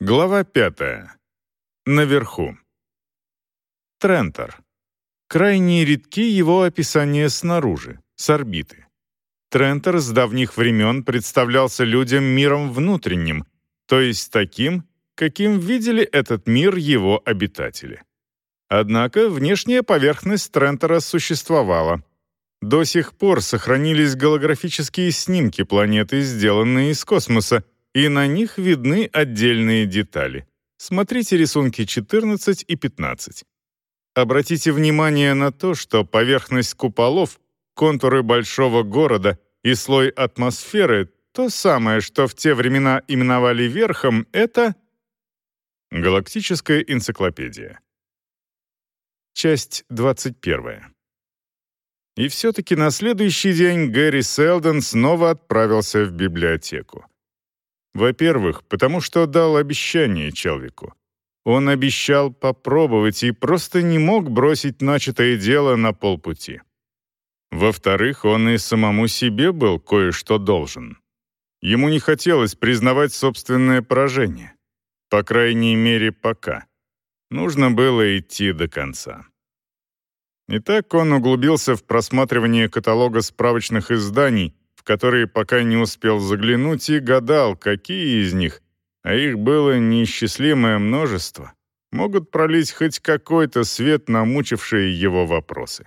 Глава пятая. Наверху. Трентор. Крайне редки его описания снаружи, с орбиты. Трентор с давних времен представлялся людям миром внутренним, то есть таким, каким видели этот мир его обитатели. Однако внешняя поверхность Трентора существовала. До сих пор сохранились голографические снимки планеты, сделанные из космоса, и на них видны отдельные детали. Смотрите рисунки 14 и 15. Обратите внимание на то, что поверхность куполов, контуры большого города и слой атмосферы — то самое, что в те времена именовали верхом, это... Галактическая энциклопедия. Часть 21. И все-таки на следующий день Гэри Селдон снова отправился в библиотеку. Во-первых, потому что дал обещание человеку. Он обещал попробовать и просто не мог бросить начатое дело на полпути. Во-вторых, он и самому себе был кое-что должен. Ему не хотелось признавать собственное поражение. По крайней мере, пока. Нужно было идти до конца. Итак, он углубился в просматривание каталога справочных изданий, которые пока не успел заглянуть, и гадал, какие из них, а их было неисчислимое множество, могут пролить хоть какой-то свет на мучившие его вопросы.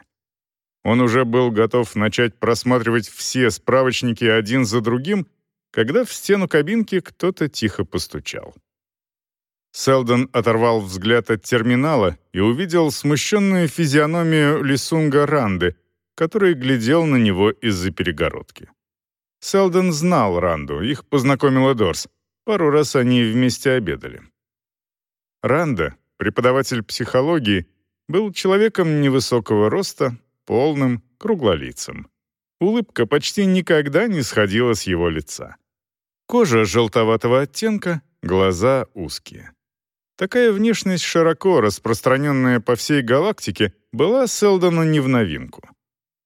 Он уже был готов начать просматривать все справочники один за другим, когда в стену кабинки кто-то тихо постучал. Селдон оторвал взгляд от терминала и увидел смущенную физиономию Лисунга Ранды, который глядел на него из-за перегородки. Селдон знал Ранду, их познакомила Дорс. Пару раз они вместе обедали. Ранда, преподаватель психологии, был человеком невысокого роста, полным, круглолицым. Улыбка почти никогда не сходила с его лица. Кожа желтоватого оттенка, глаза узкие. Такая внешность, широко распространенная по всей галактике, была Селдону не в новинку.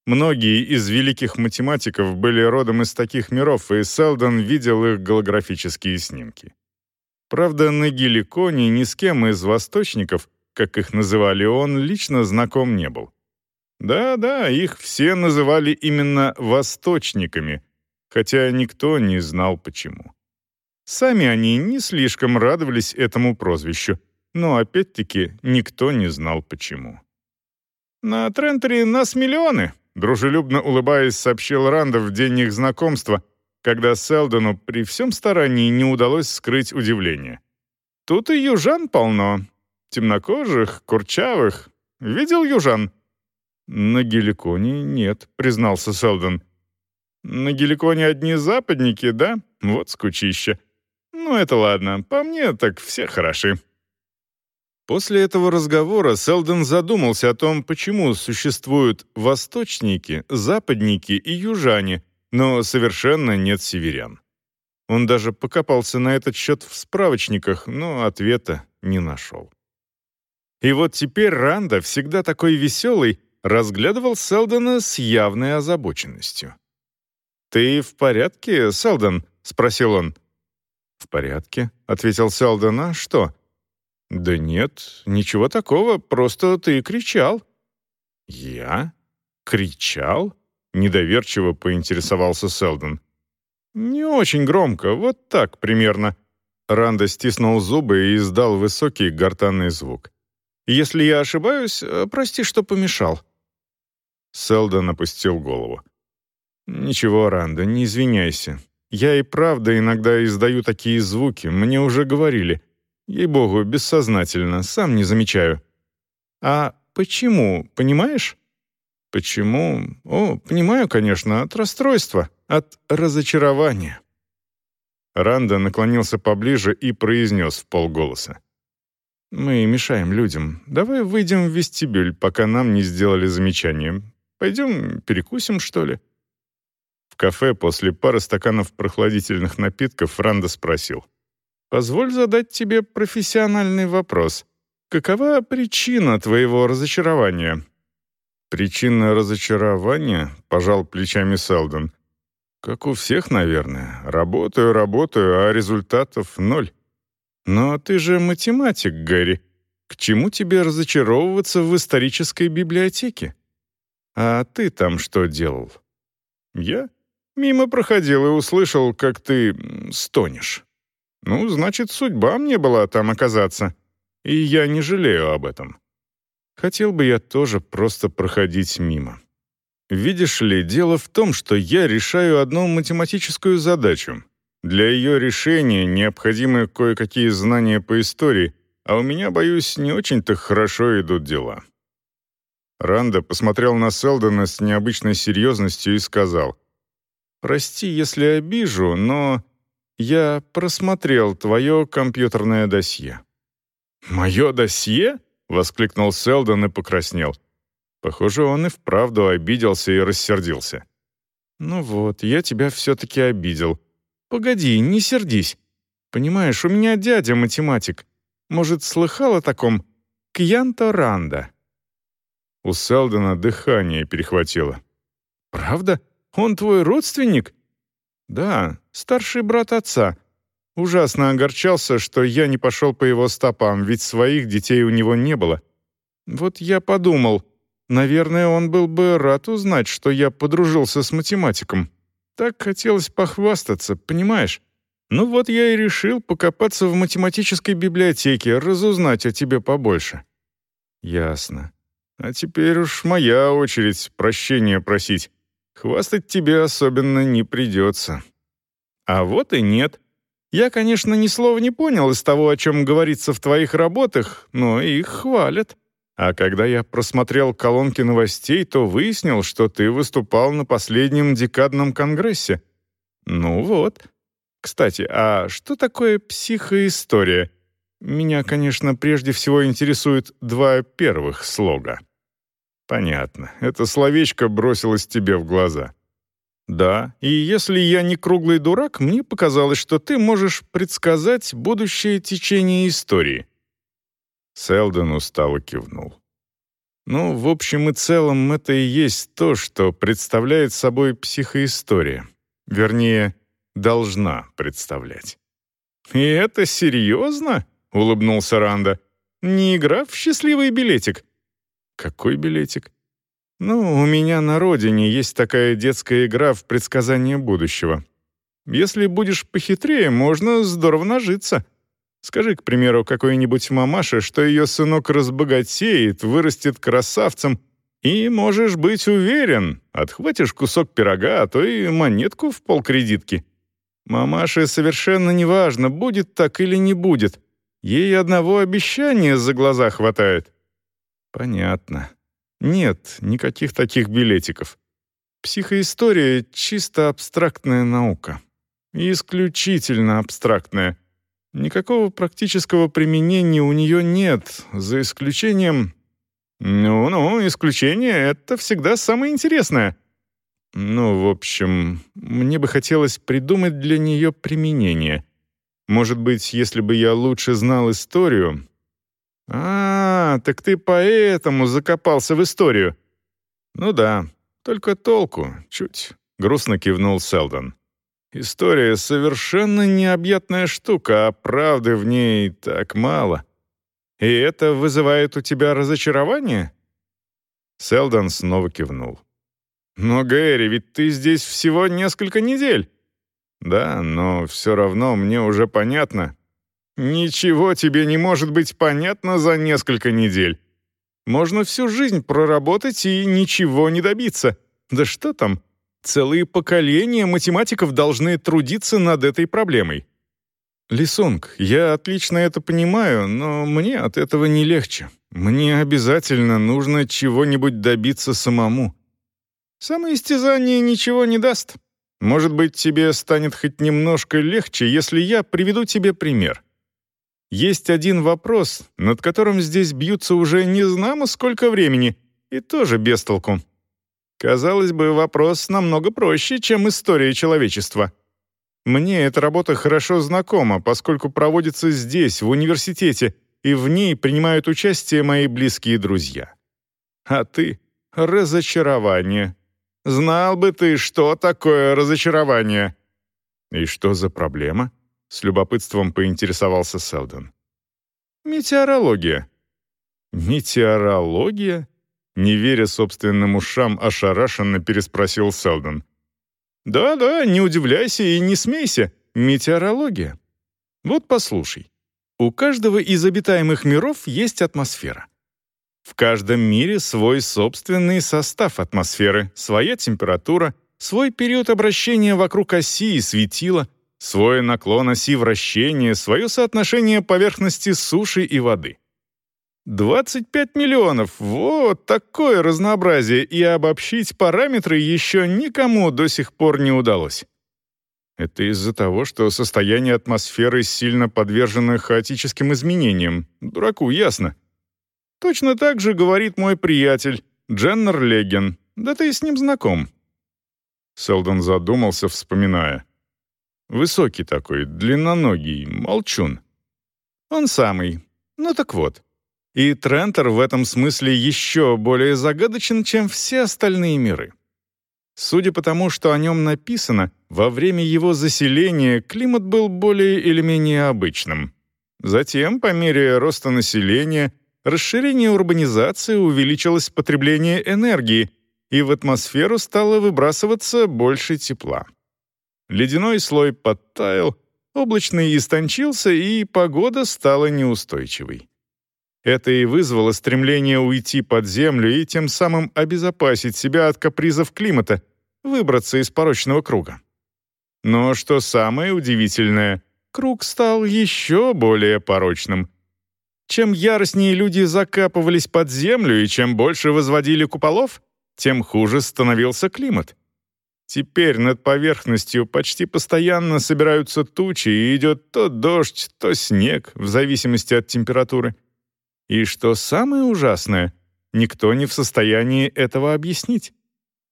Многие из великих математиков были родом из таких миров, и Селдон видел их голографические снимки. Правда, на Геликоне ни с кем из восточников, как их называли он, лично знаком не был. Да-да, их все называли именно «восточниками», хотя никто не знал почему. Сами они не слишком радовались этому прозвищу, но опять-таки никто не знал почему. «На Трентере нас миллионы», — дружелюбно улыбаясь, сообщил Ранда в день их знакомства, когда Селдону при всем старании не удалось скрыть удивление. «Тут и южан полно. Темнокожих, курчавых. Видел южан?» «На Геликоне нет», — признался Селдон. «На Геликоне одни западники, да? Вот скучище. Ну, это ладно, по мне так все хороши». После этого разговора Селдон задумался о том, почему существуют восточники, западники и южане, но совершенно нет северян. Он даже покопался на этот счет в справочниках, но ответа не нашел. И вот теперь Ранда, всегда такой веселый, разглядывал Селдона с явной озабоченностью. «Ты в порядке, Селдон?» — спросил он. «В порядке», — ответил Селдон. «А что?» «Да нет, ничего такого, просто ты кричал». «Я? Кричал?» — недоверчиво поинтересовался Селдон. «Не очень громко, вот так примерно». Ранда стиснул зубы и издал высокий гортанный звук. «Если я ошибаюсь, э, прости, что помешал». Селдон опустил голову. «Ничего, Ранда, не извиняйся. Я и правда иногда издаю такие звуки, мне уже говорили. Ей-богу, бессознательно, сам не замечаю. А почему, понимаешь? Почему? О, понимаю, конечно, от расстройства, от разочарования. Ранда наклонился поближе и произнес в полголоса. «Мы мешаем людям. Давай выйдем в вестибюль, пока нам не сделали замечание. Пойдем перекусим, что ли?» В кафе после пары стаканов прохладительных напитков Ранда спросил. «Позволь задать тебе профессиональный вопрос. Какова причина твоего разочарования?» «Причина разочарования?» — пожал плечами Селдон. «Как у всех, наверное. Работаю, работаю, а результатов ноль. «Но ты же математик, Гэри. К чему тебе разочаровываться в исторической библиотеке? А ты там что делал?» «Я? Мимо проходил и услышал, как ты стонешь. Ну, значит, судьба мне была там оказаться. И я не жалею об этом. Хотел бы я тоже просто проходить мимо. Видишь ли, дело в том, что я решаю одну математическую задачу. Для ее решения необходимы кое-какие знания по истории, а у меня, боюсь, не очень-то хорошо идут дела». Ранда посмотрел на Селдона с необычной серьезностью и сказал, «Прости, если обижу, но я просмотрел твое компьютерное досье». «Мое досье?» — воскликнул Селдон и покраснел. Похоже, он и вправду обиделся и рассердился. «Ну вот, я тебя все-таки обидел. Погоди, не сердись. Понимаешь, у меня дядя математик. Может, слыхал о таком Кьянто Ранда?» У Селдона дыхание перехватило. «Правда? Он твой родственник?» «Да, старший брат отца. Ужасно огорчался, что я не пошел по его стопам, ведь своих детей у него не было. Вот я подумал, Наверное, он был бы рад узнать, что я подружился с математиком. Так хотелось похвастаться, понимаешь? Ну вот я и решил покопаться в математической библиотеке, разузнать о тебе побольше». «Ясно. А теперь уж моя очередь прощения просить. Хвастать тебе особенно не придется». «А вот и нет. Я, конечно, ни слова не понял из того, о чем говорится в твоих работах, но их хвалят». А когда я просмотрел колонки новостей, то выяснил, что ты выступал на последнем декадном конгрессе. Ну вот. Кстати, а что такое психоистория? Меня, конечно, прежде всего интересуют два первых слога. Понятно. Это словечко бросилось тебе в глаза. Да, и если я не круглый дурак, мне показалось, что ты можешь предсказать будущее течение истории. Селдон устало кивнул. Ну, в общем и целом, это и есть то, что представляет собой психоистория. Вернее, должна представлять. «И это серьезно?» — улыбнулся Ранда. «Не игра в счастливый билетик?» «Какой билетик?» «Ну, у меня на родине есть такая детская игра в предсказание будущего. Если будешь похитрее, можно здорово нажиться. Скажи, к примеру, какой-нибудь мамаше, что ее сынок разбогатеет, вырастет красавцем, и можешь быть уверен, отхватишь кусок пирога, а то и монетку в полкредитки. Мамаше совершенно неважно, будет так или не будет. Ей одного обещания за глаза хватает. Понятно. Нет, никаких таких билетиков. Психоистория — чисто абстрактная наука. Исключительно абстрактная — Никакого практического применения у нее нет, за исключением... Ну-ну, исключение — это всегда самое интересное. Ну, в общем, мне бы хотелось придумать для нее применение. Может быть, если бы я лучше знал историю... «А, так ты поэтому закопался в историю». «Ну да, только толку, чуть», — грустно кивнул Селдон. История совершенно необъятная штука, а правды в ней так мало. И это вызывает у тебя разочарование?» Селдон снова кивнул. «Но, Гэри, ведь ты здесь всего несколько недель». «Да, но все равно мне уже понятно». «Ничего тебе не может быть понятно за несколько недель. Можно всю жизнь проработать и ничего не добиться. Да что там, Целые поколения математиков должны трудиться над этой проблемой. Лисонг, я отлично это понимаю, но мне от этого не легче. Мне обязательно нужно чего-нибудь добиться самому. Самоистязание ничего не даст. Может быть, тебе станет хоть немножко легче, если я приведу тебе пример. Есть один вопрос, над которым здесь бьются уже не знамо сколько времени, и тоже без толку. Казалось бы, вопрос намного проще, чем история человечества. Мне эта работа хорошо знакома, поскольку проводится здесь, в университете, и в ней принимают участие мои близкие друзья. А ты — разочарование. Знал бы ты, что такое разочарование. И что за проблема? — с любопытством поинтересовался Селдон. «Метеорология». «Метеорология?» Не веря собственным ушам, ошарашенно переспросил Селдон. «Да-да, не удивляйся и не смейся. Метеорология. Вот послушай. У каждого из обитаемых миров есть атмосфера. В каждом мире свой собственный состав атмосферы, своя температура, свой период обращения вокруг оси и светила, свой наклон оси вращения, свое соотношение поверхности суши и воды. 25 миллионов — вот такое разнообразие, и обобщить параметры еще никому до сих пор не удалось. Это из-за того, что состояние атмосферы сильно подвержено хаотическим изменениям. Дураку ясно. Точно так же говорит мой приятель, Дженнер Леген. Да ты с ним знаком. Селдон задумался, вспоминая. Высокий такой, длинноногий, молчун. Он самый. Ну так вот. И Трентер в этом смысле еще более загадочен, чем все остальные миры. Судя по тому, что о нем написано, во время его заселения климат был более или менее обычным. Затем, по мере роста населения, расширения урбанизации увеличилось потребление энергии, и в атмосферу стало выбрасываться больше тепла. Ледяной слой подтаял, облачный истончился, и погода стала неустойчивой. Это и вызвало стремление уйти под землю и тем самым обезопасить себя от капризов климата, выбраться из порочного круга. Но что самое удивительное, круг стал еще более порочным. Чем яростнее люди закапывались под землю и чем больше возводили куполов, тем хуже становился климат. Теперь над поверхностью почти постоянно собираются тучи, и идет то дождь, то снег, в зависимости от температуры. И что самое ужасное, никто не в состоянии этого объяснить.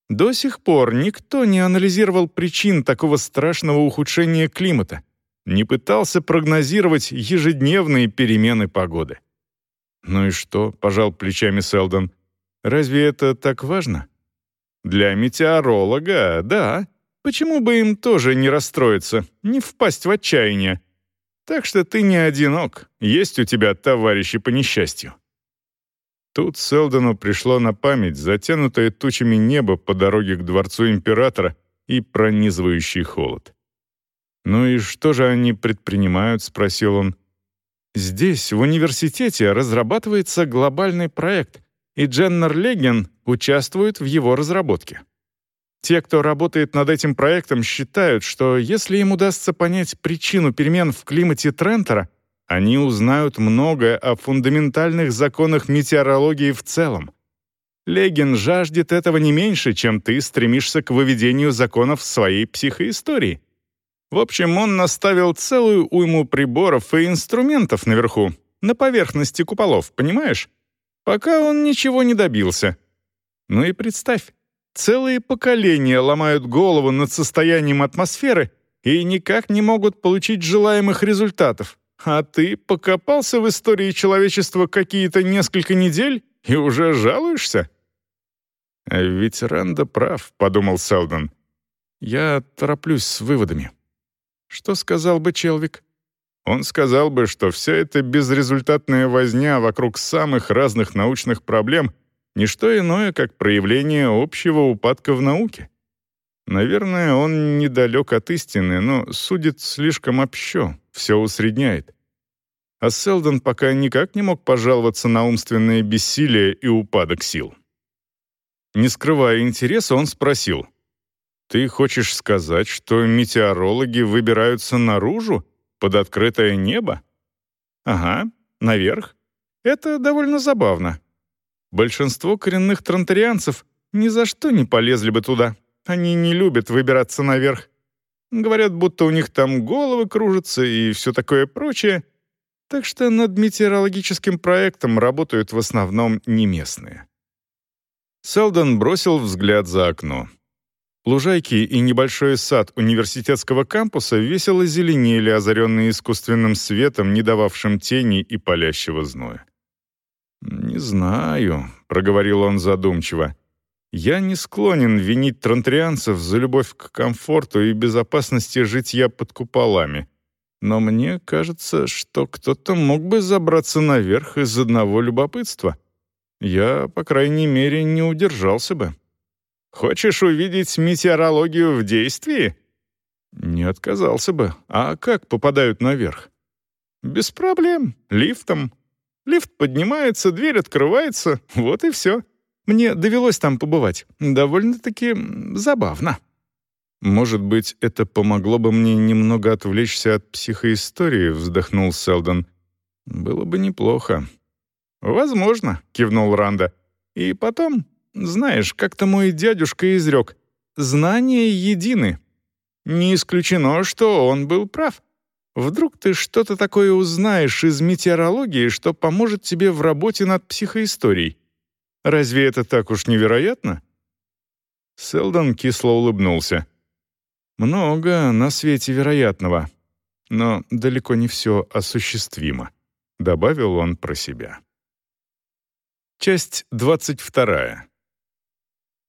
До сих пор никто не анализировал причин такого страшного ухудшения климата, не пытался прогнозировать ежедневные перемены погоды. «Ну и что?» — пожал плечами Селдон. «Разве это так важно?» «Для метеоролога, да. Почему бы им тоже не расстроиться, не впасть в отчаяние? Так что ты не одинок, есть у тебя товарищи по несчастью». Тут Селдону пришло на память затянутое тучами небо по дороге к дворцу императора и пронизывающий холод. «Ну и что же они предпринимают?» — спросил он. «Здесь, в университете, разрабатывается глобальный проект, и Дженнер Леген участвует в его разработке. Те, кто работает над этим проектом, считают, что если им удастся понять причину перемен в климате Трентера, они узнают многое о фундаментальных законах метеорологии в целом. Легин жаждет этого не меньше, чем ты стремишься к выведению законов своей психоистории. В общем, он наставил целую уйму приборов и инструментов наверху, на поверхности куполов, понимаешь? Пока он ничего не добился. Ну и представь, Целые поколения ломают голову над состоянием атмосферы и никак не могут получить желаемых результатов. А ты покопался в истории человечества какие-то несколько недель и уже жалуешься? «А ведь Ранда прав», — подумал Селдон. «Я тороплюсь с выводами». Что сказал бы Челвик? Он сказал бы, что вся эта безрезультатная возня вокруг самых разных научных проблем — не что иное, как проявление общего упадка в науке. Наверное, он недалек от истины, но судит слишком общо, все усредняет. А Селдон пока никак не мог пожаловаться на умственное бессилие и упадок сил. Не скрывая интереса, он спросил, «Ты хочешь сказать, что метеорологи выбираются наружу, под открытое небо?» «Ага, наверх. Это довольно забавно. Большинство коренных тронтарианцев ни за что не полезли бы туда. Они не любят выбираться наверх. Говорят, будто у них там головы кружатся и все такое прочее. Так что над метеорологическим проектом работают в основном не местные. Селдон бросил взгляд за окно. Лужайки и небольшой сад университетского кампуса весело зеленели, озаренные искусственным светом, не дававшим тени и палящего зноя. «Не знаю», — проговорил он задумчиво. «Я не склонен винить тронтрианцев за любовь к комфорту и безопасности житья под куполами. но мне кажется, что кто-то мог бы забраться наверх из одного любопытства. Я, по крайней мере, не удержался бы. Хочешь увидеть метеорологию в действии? Не отказался бы. А как попадают наверх? Без проблем. Лифтом. Лифт поднимается, дверь открывается. Вот и все. Мне довелось там побывать. Довольно-таки забавно. «Может быть, это помогло бы мне немного отвлечься от психоистории», — вздохнул Селдон. «Было бы неплохо». «Возможно», — кивнул Ранда. «И потом, знаешь, как-то мой дядюшка изрек, знания едины. Не исключено, что он был прав. Вдруг ты что-то такое узнаешь из метеорологии, что поможет тебе в работе над психоисторией. Разве это так уж невероятно?» Селдон кисло улыбнулся. Много на свете вероятного, но далеко не все осуществимо, добавил он про себя. Часть двадцать вторая.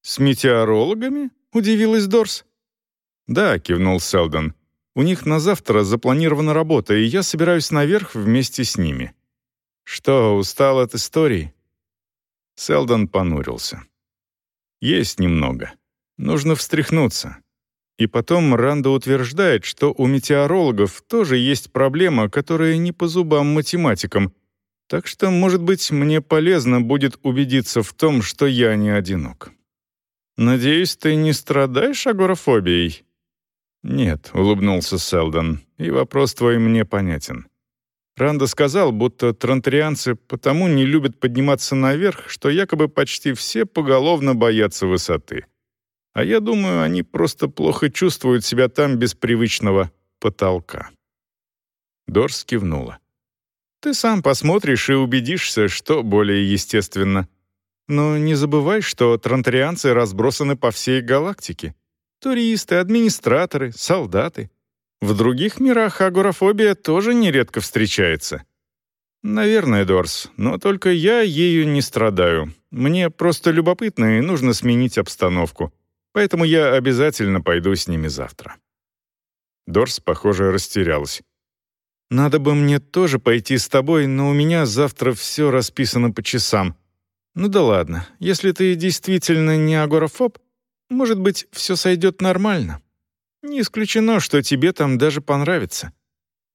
С метеорологами? удивилась Дорс. Да, кивнул Селдон. У них на завтра запланирована работа, и я собираюсь наверх вместе с ними. Что, устал от истории? Селдон понурился. Есть немного. Нужно встряхнуться. И потом Ранда утверждает, что у метеорологов тоже есть проблема, которая не по зубам математикам. Так что, может быть, мне полезно будет убедиться в том, что я не одинок. «Надеюсь, ты не страдаешь агорафобией?» «Нет», — улыбнулся Селдон, — «и вопрос твой мне понятен». Ранда сказал, будто транторианцы потому не любят подниматься наверх, что якобы почти все поголовно боятся высоты. А я думаю, они просто плохо чувствуют себя там без привычного потолка. Дорс кивнула. Ты сам посмотришь и убедишься, что более естественно. Но не забывай, что транторианцы разбросаны по всей галактике. Туристы, администраторы, солдаты. В других мирах агорафобия тоже нередко встречается. Наверное, Дорс, но только я ею не страдаю. Мне просто любопытно и нужно сменить обстановку. Поэтому я обязательно пойду с ними завтра». Дорс, похоже, растерялась. «Надо бы мне тоже пойти с тобой, но у меня завтра все расписано по часам. Ну да ладно, если ты действительно не агорафоб, может быть, все сойдет нормально. Не исключено, что тебе там даже понравится.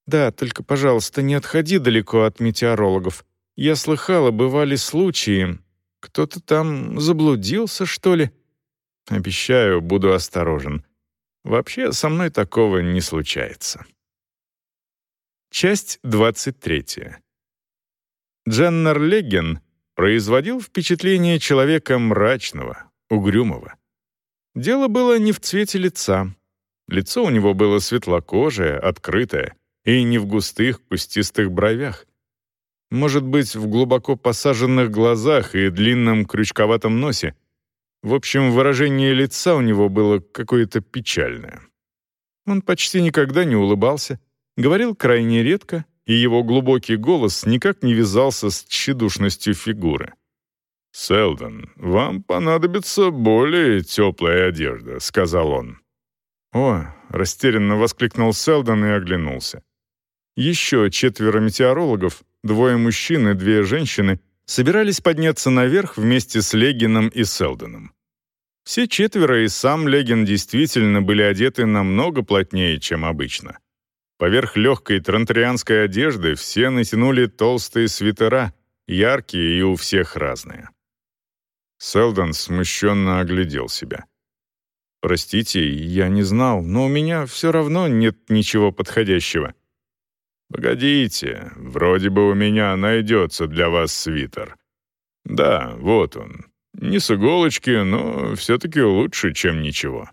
Да, только, пожалуйста, не отходи далеко от метеорологов. Я слыхала, бывали случаи. Кто-то там заблудился, что ли?» Обещаю, буду осторожен. Вообще, со мной такого не случается. Часть 23. Дженнер Легген производил впечатление человека мрачного, угрюмого. Дело было не в цвете лица. Лицо у него было светлокожее, открытое, и не в густых кустистых бровях. Может быть, в глубоко посаженных глазах и длинном крючковатом носе, в общем, выражение лица у него было какое-то печальное. Он почти никогда не улыбался, говорил крайне редко, и его глубокий голос никак не вязался с тщедушностью фигуры. «Селдон, вам понадобится более теплая одежда», — сказал он. «О!» — растерянно воскликнул Селдон и оглянулся. Еще четверо метеорологов, двое мужчин и две женщины, собирались подняться наверх вместе с Легином и Селдоном. Все четверо и сам Легин действительно были одеты намного плотнее, чем обычно. Поверх легкой транторианской одежды все натянули толстые свитера, яркие и у всех разные. Селдон смущенно оглядел себя. «Простите, я не знал, но у меня все равно нет ничего подходящего. «Погодите, вроде бы у меня найдется для вас свитер». «Да, вот он. Не с иголочки, но все-таки лучше, чем ничего».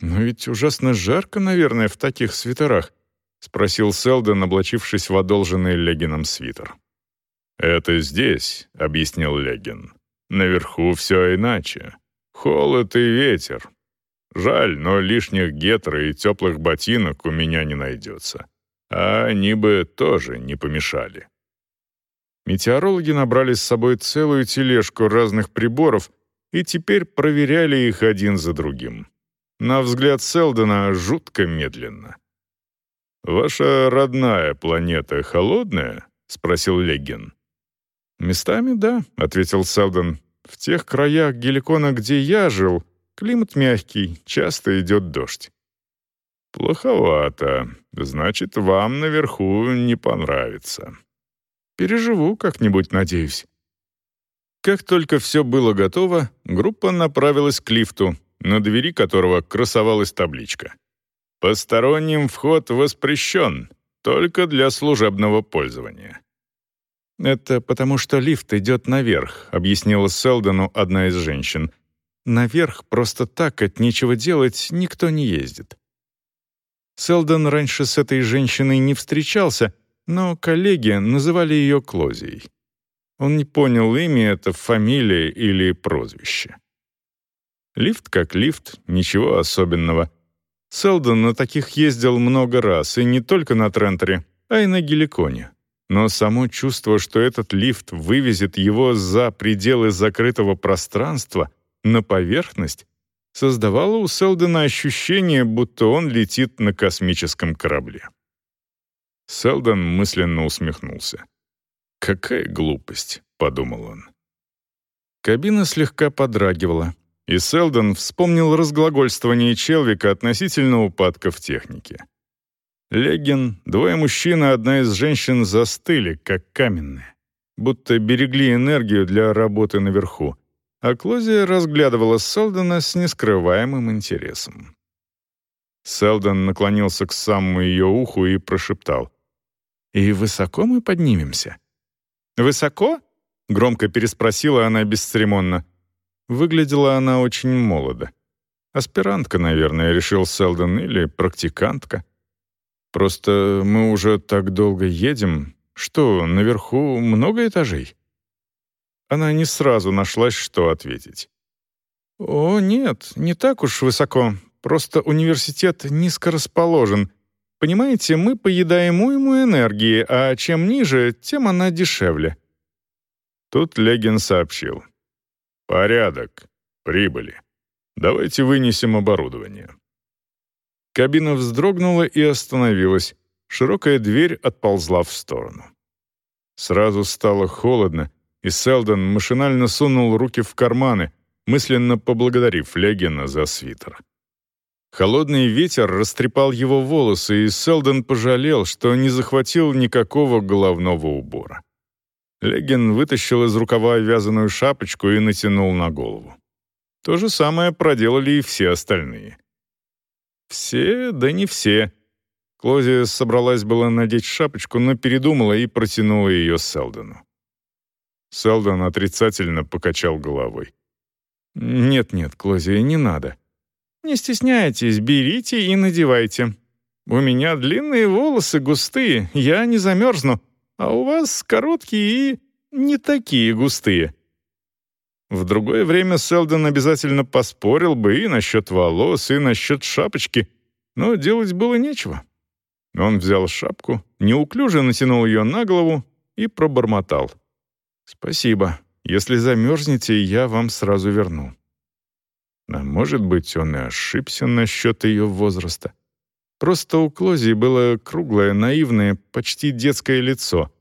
«Но ведь ужасно жарко, наверное, в таких свитерах», — спросил Селдон, облачившись в одолженный Легином свитер. «Это здесь», — объяснил Легин. «Наверху все иначе. Холод и ветер. Жаль, но лишних гетр и теплых ботинок у меня не найдется а они бы тоже не помешали. Метеорологи набрали с собой целую тележку разных приборов и теперь проверяли их один за другим. На взгляд Селдона жутко медленно. «Ваша родная планета холодная?» — спросил Леггин. «Местами да», — ответил Селдон. «В тех краях Геликона, где я жил, климат мягкий, часто идет дождь». «Плоховато. Значит, вам наверху не понравится». «Переживу как-нибудь, надеюсь». Как только все было готово, группа направилась к лифту, на двери которого красовалась табличка. «Посторонним вход воспрещен, только для служебного пользования». «Это потому, что лифт идет наверх», — объяснила Селдону одна из женщин. «Наверх просто так от нечего делать никто не ездит». Селдон раньше с этой женщиной не встречался, но коллеги называли ее Клозией. Он не понял, имя это, фамилия или прозвище. Лифт как лифт, ничего особенного. Селдон на таких ездил много раз, и не только на Трентере, а и на Геликоне. Но само чувство, что этот лифт вывезет его за пределы закрытого пространства, на поверхность, создавало у Селдона ощущение, будто он летит на космическом корабле. Селдон мысленно усмехнулся. «Какая глупость», — подумал он. Кабина слегка подрагивала, и Селдон вспомнил разглагольствование Челвика относительно упадков техники. Легин, двое мужчин и одна из женщин застыли, как каменные, будто берегли энергию для работы наверху, а Клозия разглядывала Селдона с нескрываемым интересом. Селдон наклонился к самому ее уху и прошептал. «И высоко мы поднимемся?» «Высоко?» — громко переспросила она бесцеремонно. Выглядела она очень молодо. Аспирантка, наверное, решил Селдон, или практикантка. Просто мы уже так долго едем. Что, наверху много этажей? Она не сразу нашлась, что ответить. «О, нет, не так уж высоко. Просто университет низко расположен. Понимаете, мы поедаем уйму энергии, а чем ниже, тем она дешевле». Тут Легин сообщил. «Порядок. Прибыли. Давайте вынесем оборудование». Кабина вздрогнула и остановилась. Широкая дверь отползла в сторону. Сразу стало холодно, и Селдон машинально сунул руки в карманы, мысленно поблагодарив Легина за свитер. Холодный ветер растрепал его волосы, и Селдон пожалел, что не захватил никакого головного убора. Легин вытащил из рукава вязаную шапочку и натянул на голову. То же самое проделали и все остальные. Все, да не все. Клозия собралась было надеть шапочку, но передумала и протянула ее Селдону. Селдон отрицательно покачал головой. «Нет-нет, Клозия, не надо. Не стесняйтесь, берите и надевайте. У меня длинные волосы густые, я не замерзну, а у вас короткие и не такие густые». В другое время Селдон обязательно поспорил бы и насчет волос, и насчет шапочки, но делать было нечего. Он взял шапку, неуклюже натянул ее на голову и пробормотал. «Спасибо. Если замерзнете, я вам сразу верну». А может быть, он и ошибся насчет ее возраста. Просто у Клози было круглое, наивное, почти детское лицо.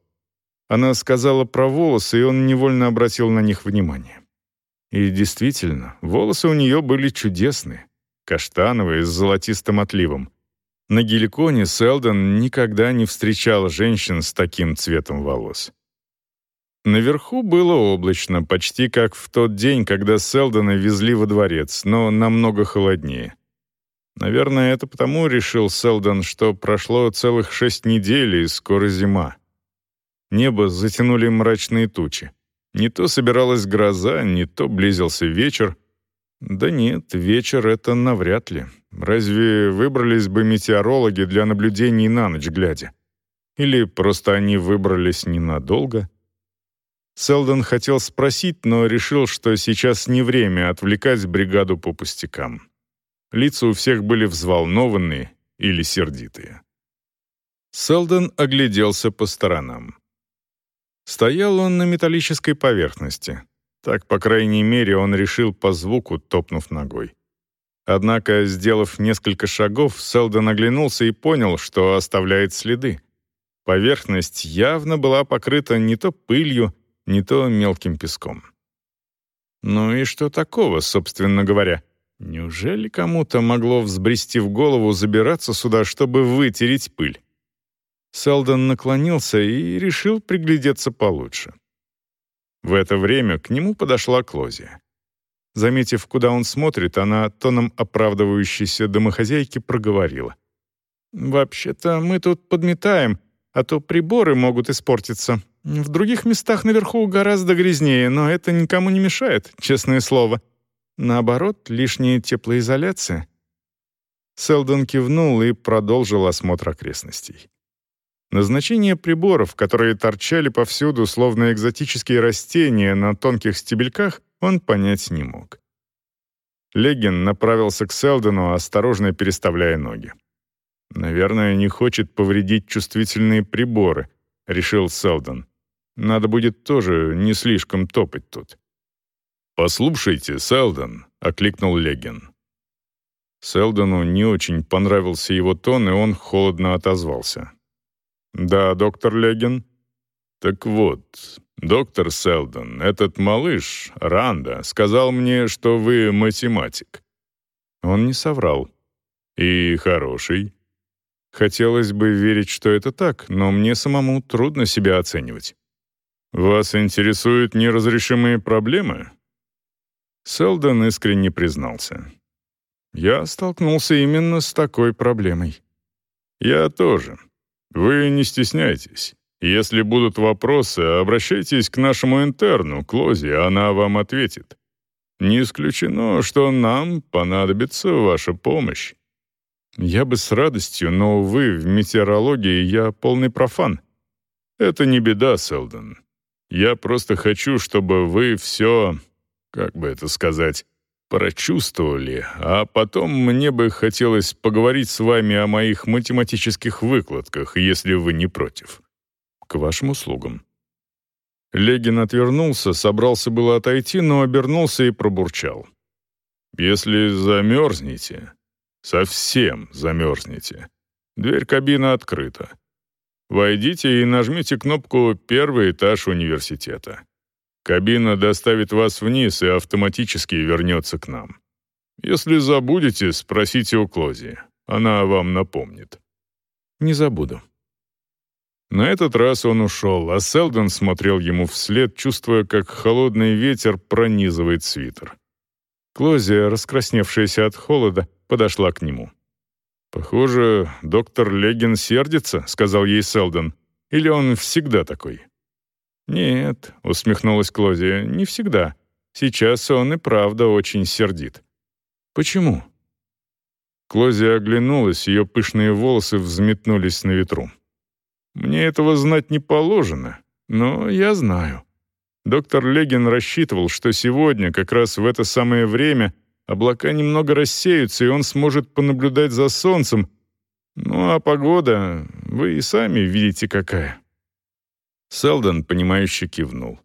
Она сказала про волосы, и он невольно обратил на них внимание. И действительно, волосы у нее были чудесные, каштановые с золотистым отливом. На геликоне Селдон никогда не встречал женщин с таким цветом волос. Наверху было облачно, почти как в тот день, когда Селдона везли во дворец, но намного холоднее. Наверное, это потому решил Селдон, что прошло целых шесть недель и скоро зима. Небо затянули мрачные тучи. Не то собиралась гроза, не то близился вечер. Да нет, вечер — это навряд ли. Разве выбрались бы метеорологи для наблюдений на ночь глядя? Или просто они выбрались ненадолго — Селдон хотел спросить, но решил, что сейчас не время отвлекать бригаду по пустякам. Лица у всех были взволнованные или сердитые. Селдон огляделся по сторонам. Стоял он на металлической поверхности. Так, по крайней мере, он решил по звуку, топнув ногой. Однако, сделав несколько шагов, Селдон оглянулся и понял, что оставляет следы. Поверхность явно была покрыта не то пылью, не то мелким песком. Ну и что такого, собственно говоря? Неужели кому-то могло взбрести в голову забираться сюда, чтобы вытереть пыль? Селдон наклонился и решил приглядеться получше. В это время к нему подошла Клозия. Заметив, куда он смотрит, она тоном оправдывающейся домохозяйки проговорила. «Вообще-то мы тут подметаем, а то приборы могут испортиться. В других местах наверху гораздо грязнее, но это никому не мешает, честное слово. Наоборот, лишняя теплоизоляция». Селдон кивнул и продолжил осмотр окрестностей. Назначение приборов, которые торчали повсюду, словно экзотические растения на тонких стебельках, он понять не мог. Легин направился к Селдону, осторожно переставляя ноги. «Наверное, не хочет повредить чувствительные приборы», — решил Селдон. «Надо будет тоже не слишком топать тут». «Послушайте, Селдон», — окликнул Легин. Селдону не очень понравился его тон, и он холодно отозвался. «Да, доктор Легин?» «Так вот, доктор Селдон, этот малыш, Ранда, сказал мне, что вы математик». Он не соврал. «И хороший». Хотелось бы верить, что это так, но мне самому трудно себя оценивать. «Вас интересуют неразрешимые проблемы?» Селдон искренне признался. «Я столкнулся именно с такой проблемой». «Я тоже. Вы не стесняйтесь. Если будут вопросы, обращайтесь к нашему интерну, Клозе, она вам ответит. Не исключено, что нам понадобится ваша помощь. Я бы с радостью, но, увы, в метеорологии я полный профан. Это не беда, Селдон. Я просто хочу, чтобы вы все, как бы это сказать, прочувствовали, а потом мне бы хотелось поговорить с вами о моих математических выкладках, если вы не против. К вашим услугам». Легин отвернулся, собрался было отойти, но обернулся и пробурчал. «Если замерзнете, совсем замерзнете, дверь кабины открыта. Войдите и нажмите кнопку «Первый этаж университета». Кабина доставит вас вниз и автоматически вернется к нам. Если забудете, спросите у Клози. Она вам напомнит». «Не забуду». На этот раз он ушел, а Селдон смотрел ему вслед, чувствуя, как холодный ветер пронизывает свитер. Клозия, раскрасневшаяся от холода, подошла к нему. «Похоже, доктор Легин сердится», — сказал ей Селдон. «Или он всегда такой?» «Нет», — усмехнулась Клозия, — «не всегда. Сейчас он и правда очень сердит». «Почему?» Клозия оглянулась, ее пышные волосы взметнулись на ветру. «Мне этого знать не положено, но я знаю». Доктор Легин рассчитывал, что сегодня, как раз в это самое время, облака немного рассеются, и он сможет понаблюдать за солнцем. Ну а погода, вы и сами видите какая. Селдон, понимающе кивнул.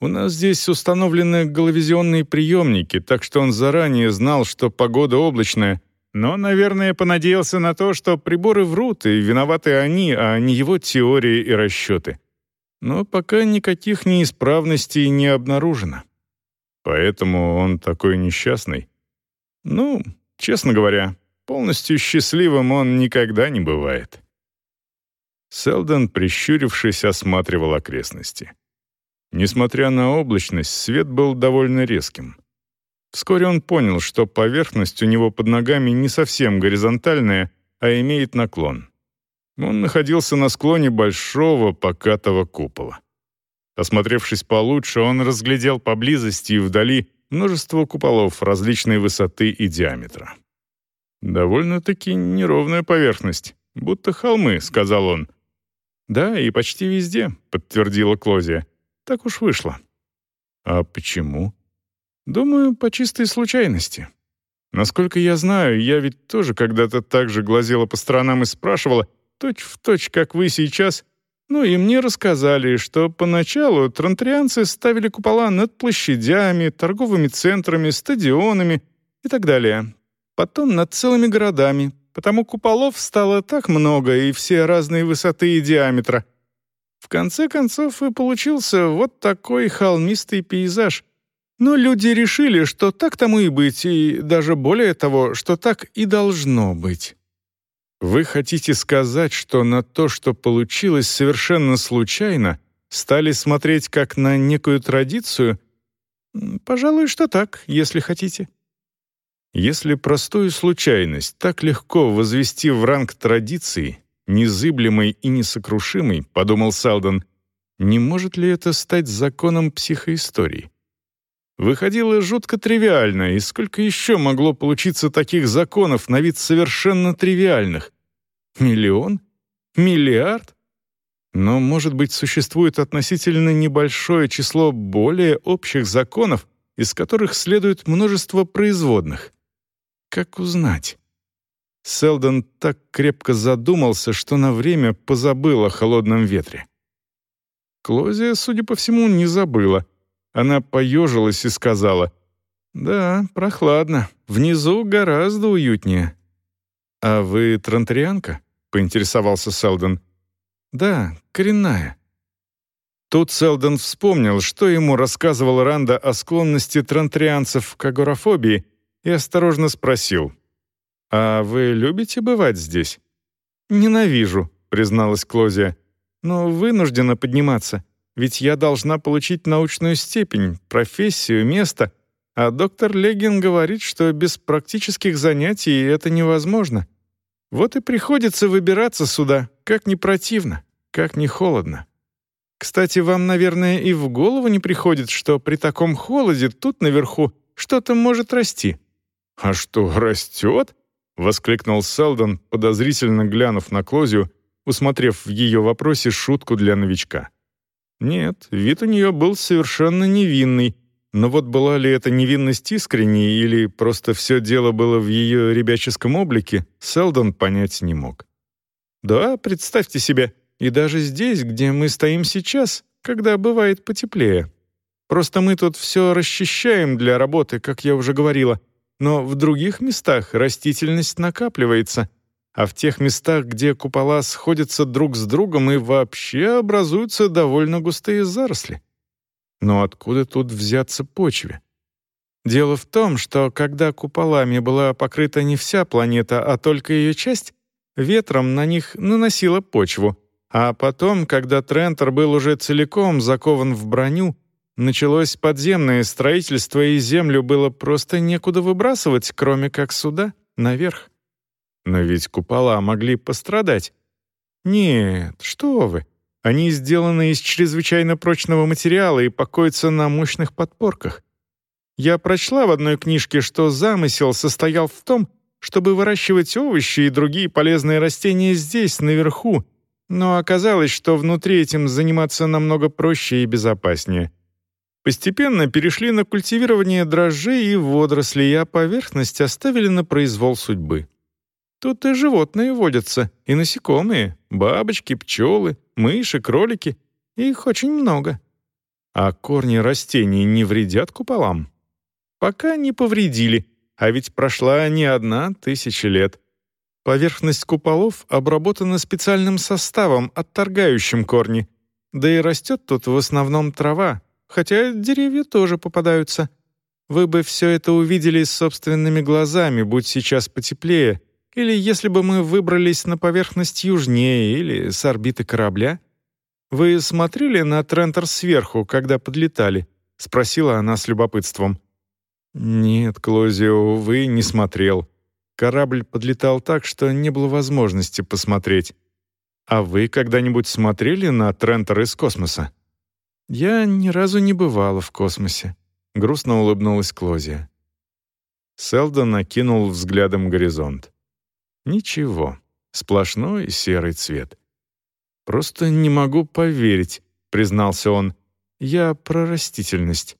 «У нас здесь установлены головизионные приемники, так что он заранее знал, что погода облачная, но, наверное, понадеялся на то, что приборы врут, и виноваты они, а не его теории и расчеты. Но пока никаких неисправностей не обнаружено. Поэтому он такой несчастный. Ну, честно говоря, полностью счастливым он никогда не бывает. Селдон, прищурившись, осматривал окрестности. Несмотря на облачность, свет был довольно резким. Вскоре он понял, что поверхность у него под ногами не совсем горизонтальная, а имеет наклон. Он находился на склоне большого покатого купола. Осмотревшись получше, он разглядел поблизости и вдали множество куполов различной высоты и диаметра. «Довольно-таки неровная поверхность, будто холмы», — сказал он. «Да, и почти везде», — подтвердила Клозия. «Так уж вышло». «А почему?» «Думаю, по чистой случайности. Насколько я знаю, я ведь тоже когда-то так же глазела по сторонам и спрашивала, точь в точь, как вы сейчас, ну и мне рассказали, что поначалу тронтрианцы ставили купола над площадями, торговыми центрами, стадионами и так далее. потом над целыми городами, потому куполов стало так много и все разные высоты и диаметра. В конце концов и получился вот такой холмистый пейзаж. Но люди решили, что так тому и быть, и даже более того, что так и должно быть. Вы хотите сказать, что на то, что получилось совершенно случайно, стали смотреть как на некую традицию? Пожалуй, что так, если хотите. Если простую случайность так легко возвести в ранг традиции, незыблемой и несокрушимой, подумал Салден, не может ли это стать законом психоистории? Выходило жутко тривиально, и сколько еще могло получиться таких законов на вид совершенно тривиальных? Миллион? Миллиард? Но, может быть, существует относительно небольшое число более общих законов, из которых следует множество производных. Как узнать? Селдон так крепко задумался, что на время позабыл о холодном ветре. Клозия, судя по всему, не забыла. Она поежилась и сказала, «Да, прохладно. Внизу гораздо уютнее». «А вы транторианка?» — поинтересовался Селдон. «Да, коренная». Тут Селдон вспомнил, что ему рассказывал Ранда о склонности транторианцев к агорафобии, и осторожно спросил. «А вы любите бывать здесь?» «Ненавижу», — призналась Клозия. «Но вынуждена подниматься, ведь я должна получить научную степень, профессию, место, а доктор Легин говорит, что без практических занятий это невозможно. Вот и приходится выбираться сюда, как ни противно, как ни холодно. Кстати, вам, наверное, и в голову не приходит, что при таком холоде тут наверху что-то может расти. «А что, растет?» — воскликнул Селдон, подозрительно глянув на Клозию, усмотрев в ее вопросе шутку для новичка. Нет, вид у нее был совершенно невинный, но вот была ли эта невинность искренней или просто все дело было в ее ребяческом облике, Селдон понять не мог. «Да, представьте себе, и даже здесь, где мы стоим сейчас, когда бывает потеплее. Просто мы тут все расчищаем для работы, как я уже говорила, но в других местах растительность накапливается, а в тех местах, где купола сходятся друг с другом и вообще образуются довольно густые заросли. Но откуда тут взяться почве? Дело в том, что когда куполами была покрыта не вся планета, а только ее часть, ветром на них наносила почву, а потом, когда Трентер был уже целиком закован в броню, Началось подземное строительство, и землю было просто некуда выбрасывать, кроме как сюда, наверх. Но ведь купола могли пострадать. Нет, что вы. Они сделаны из чрезвычайно прочного материала и покоятся на мощных подпорках. Я прочла в одной книжке, что замысел состоял в том, чтобы выращивать овощи и другие полезные растения здесь, наверху, но оказалось, что внутри этим заниматься намного проще и безопаснее — Постепенно перешли на культивирование дрожжей и водорослей, а поверхность оставили на произвол судьбы. Тут и животные водятся, и насекомые, бабочки, пчелы, мыши, кролики. Их очень много. А корни растений не вредят куполам? Пока не повредили, а ведь прошла не одна тысяча лет. Поверхность куполов обработана специальным составом, отторгающим корни. Да и растет тут в основном трава, хотя деревья тоже попадаются. Вы бы все это увидели собственными глазами, будь сейчас потеплее, или если бы мы выбрались на поверхность южнее или с орбиты корабля. Вы смотрели на Трентер сверху, когда подлетали?» — спросила она с любопытством. «Нет, Клозио, увы, не смотрел. Корабль подлетал так, что не было возможности посмотреть. А вы когда-нибудь смотрели на Трентер из космоса?» «Я ни разу не бывала в космосе», — грустно улыбнулась Клозия. Селдон накинул взглядом горизонт. «Ничего, сплошной серый цвет». «Просто не могу поверить», — признался он. «Я про растительность».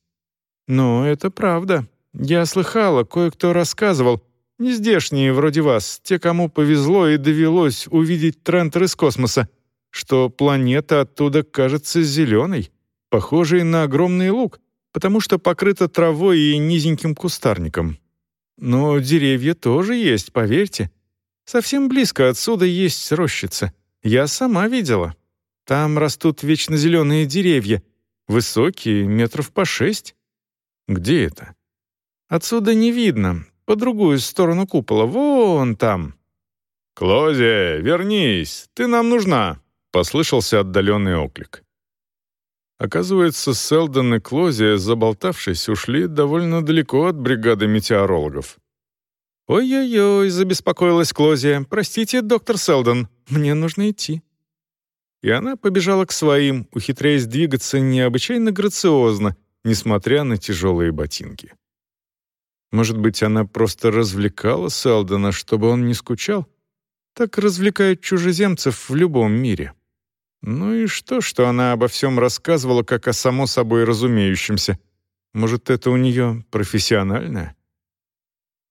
«Но это правда. Я слыхала, кое-кто рассказывал. Нездешние вроде вас, те, кому повезло и довелось увидеть Трентер из космоса, что планета оттуда кажется зеленой похожий на огромный луг, потому что покрыта травой и низеньким кустарником. Но деревья тоже есть, поверьте. Совсем близко отсюда есть рощица. Я сама видела. Там растут вечно зеленые деревья, высокие, метров по шесть. Где это? Отсюда не видно, по другую сторону купола, вон там. «Клозия, вернись, ты нам нужна!» — послышался отдаленный оклик. Оказывается, Селдон и Клозия, заболтавшись, ушли довольно далеко от бригады метеорологов. «Ой-ой-ой», — забеспокоилась Клозия. «Простите, доктор Селдон, мне нужно идти». И она побежала к своим, ухитряясь двигаться необычайно грациозно, несмотря на тяжелые ботинки. Может быть, она просто развлекала Селдона, чтобы он не скучал? Так развлекают чужеземцев в любом мире. Ну и что, что она обо всем рассказывала, как о само собой разумеющемся? Может, это у нее профессиональное?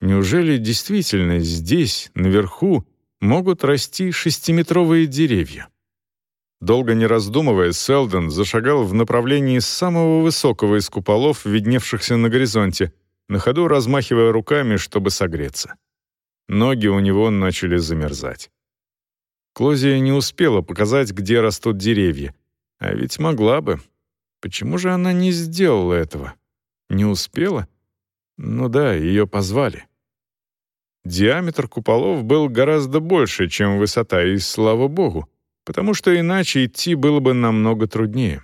Неужели действительно здесь, наверху, могут расти шестиметровые деревья? Долго не раздумывая, Селдон зашагал в направлении самого высокого из куполов, видневшихся на горизонте, на ходу размахивая руками, чтобы согреться. Ноги у него начали замерзать. Клозия не успела показать, где растут деревья. А ведь могла бы. Почему же она не сделала этого? Не успела? Ну да, ее позвали. Диаметр куполов был гораздо больше, чем высота, и слава богу, потому что иначе идти было бы намного труднее.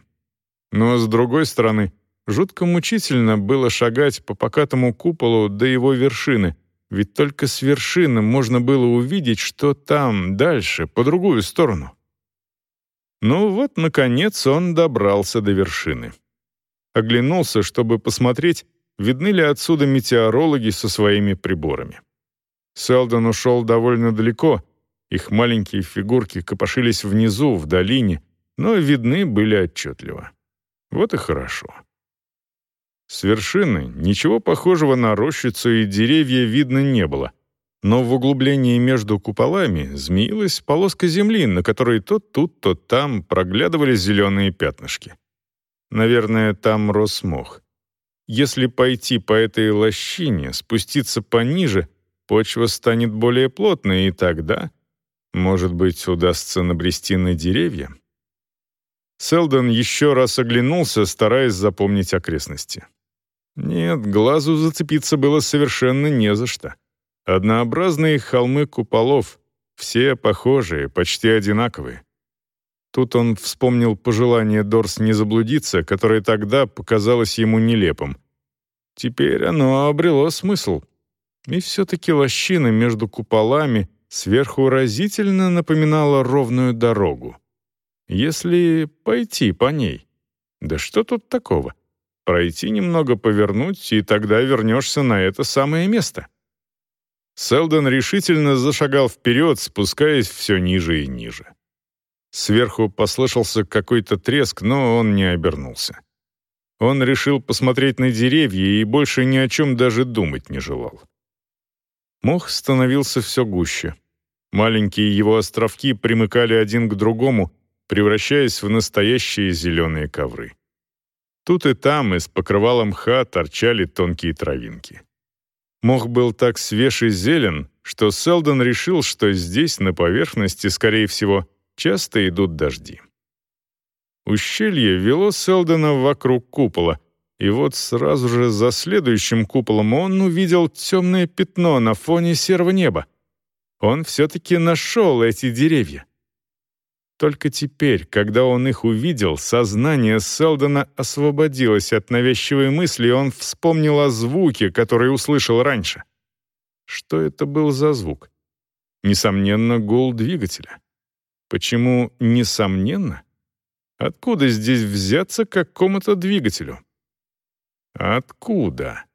Но, с другой стороны, жутко мучительно было шагать по покатому куполу до его вершины, ведь только с вершины можно было увидеть, что там, дальше, по другую сторону. Ну вот, наконец, он добрался до вершины. Оглянулся, чтобы посмотреть, видны ли отсюда метеорологи со своими приборами. Селдон ушел довольно далеко, их маленькие фигурки копошились внизу, в долине, но видны были отчетливо. Вот и хорошо. С вершины ничего похожего на рощицу и деревья видно не было, но в углублении между куполами змеилась полоска земли, на которой то тут, то там проглядывали зеленые пятнышки. Наверное, там рос мох. Если пойти по этой лощине, спуститься пониже — почва станет более плотной, и тогда, может быть, удастся набрести на деревья. Селдон еще раз оглянулся, стараясь запомнить окрестности. Нет, глазу зацепиться было совершенно не за что. Однообразные холмы куполов, все похожие, почти одинаковые. Тут он вспомнил пожелание Дорс не заблудиться, которое тогда показалось ему нелепым. Теперь оно обрело смысл — и все-таки лощина между куполами сверху разительно напоминала ровную дорогу. Если пойти по ней. Да что тут такого? Пройти немного, повернуть, и тогда вернешься на это самое место. Селдон решительно зашагал вперед, спускаясь все ниже и ниже. Сверху послышался какой-то треск, но он не обернулся. Он решил посмотреть на деревья и больше ни о чем даже думать не желал. Мох становился все гуще. Маленькие его островки примыкали один к другому, превращаясь в настоящие зеленые ковры. Тут и там из покрывала мха торчали тонкие травинки. Мох был так свеж и зелен, что Селдон решил, что здесь, на поверхности, скорее всего, часто идут дожди. Ущелье вело Селдона вокруг купола, и вот сразу же за следующим куполом он увидел темное пятно на фоне серого неба. Он все-таки нашел эти деревья. Только теперь, когда он их увидел, сознание Селдона освободилось от навязчивой мысли, и он вспомнил о звуке, который услышал раньше. Что это был за звук? Несомненно, гул двигателя. Почему «несомненно»? Откуда здесь взяться какому-то двигателю? Откуда?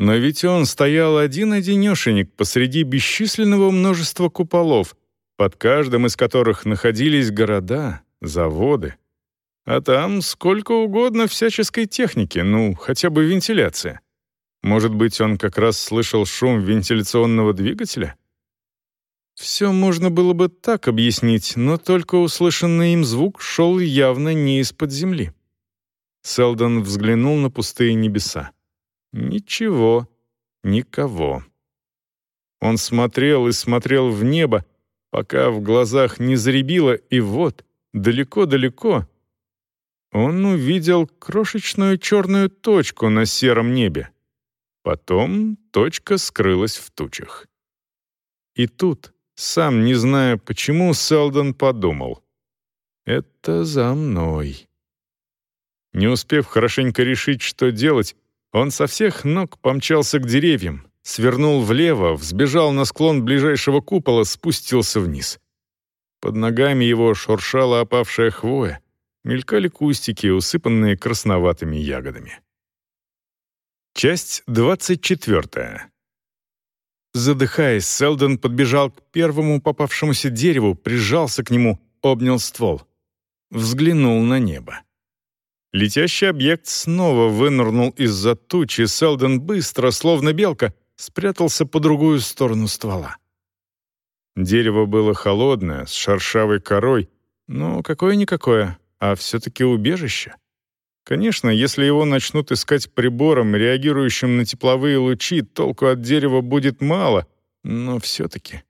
Но ведь он стоял один-одинешенек посреди бесчисленного множества куполов, под каждым из которых находились города, заводы. А там сколько угодно всяческой техники, ну, хотя бы вентиляция. Может быть, он как раз слышал шум вентиляционного двигателя? Все можно было бы так объяснить, но только услышанный им звук шел явно не из-под земли. Селдон взглянул на пустые небеса. Ничего. Никого. Он смотрел и смотрел в небо, пока в глазах не заребило, и вот, далеко-далеко, он увидел крошечную черную точку на сером небе. Потом точка скрылась в тучах. И тут, сам не зная почему, Селдон подумал. «Это за мной». Не успев хорошенько решить, что делать, он со всех ног помчался к деревьям, свернул влево, взбежал на склон ближайшего купола, спустился вниз. Под ногами его шуршала опавшая хвоя, мелькали кустики, усыпанные красноватыми ягодами. Часть двадцать четвертая. Задыхаясь, Селдон подбежал к первому попавшемуся дереву, прижался к нему, обнял ствол. Взглянул на небо. Летящий объект снова вынырнул из-за тучи, Селдон быстро, словно белка, спрятался по другую сторону ствола. Дерево было холодное, с шершавой корой, но какое-никакое, а все-таки убежище. Конечно, если его начнут искать прибором, реагирующим на тепловые лучи, толку от дерева будет мало, но все-таки.